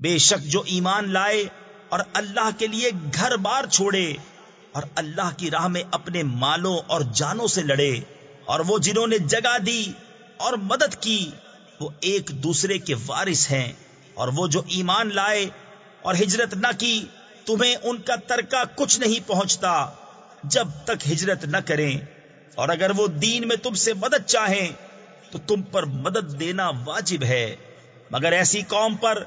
बेशक जो ईमान लाए और अल्लाह के लिए घर बार छोड़े और अल्लाह की राह में अपने मालों और जानों से लड़े और वो जिन्होंने जगह दी और मदद की, वो एक दूसरे के वारिस हैं। और वो जो ईमान लाए और हिजरत न की, तुम्हें उनका तरका कुछ नहीं पहुँचता जब तक हिजरत न करें। और अगर वो दीन में तुमसे मदद चाहें तो तुम पर मदद देना वाजिब है। मगर ऐसी कौम पर